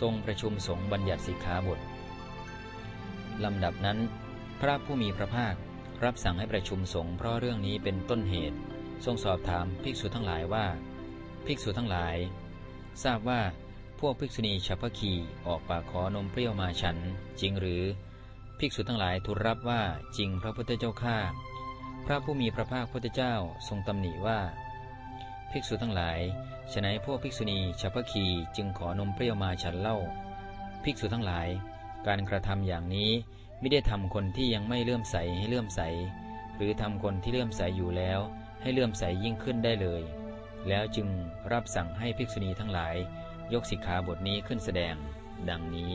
ทรงประชุมสงฆ์บัญญัติสิกขาบทลำดับนั้น พระผู้มีพระภาครับสั่งให้ประชุมสงฆ์เพราะเรื่องนี้เป็นต้นเหตุ ทรงสอบถามภิกษุทั้งหลายว่า ภิกษุทั้งหลาย ทราบว่าพวกภิกษุณีฉัพพคีออกปากขอนมเปรี้ยวมาฉัน จริงหรือ ภิกษุทั้งหลายทูลรับว่าจริงพระพุทธเจ้าข้าพระผู้มีพระภาคพุทธเจ้าทรงตำหนิว่า ภิกษุทั้งหลายฉนัยพวกภิกษุณีฉัพพคีจึงขอนมเปรี้ยวมาฉันเล่า ภิกษุทั้งหลาย การกระทำอย่างนี้ไม่ได้ทำคนที่ยังไม่เลื่อมใสให้เลื่อมใส หรือทำคนที่เลื่อมใสอยู่แล้ว ให้เลื่อมใสยิ่งขึ้นได้เลย แล้วจึงรับสั่งให้ภิกษุณีทั้งหลาย ยกสิกขาบทนี้ขึ้นแสดง ดังนี้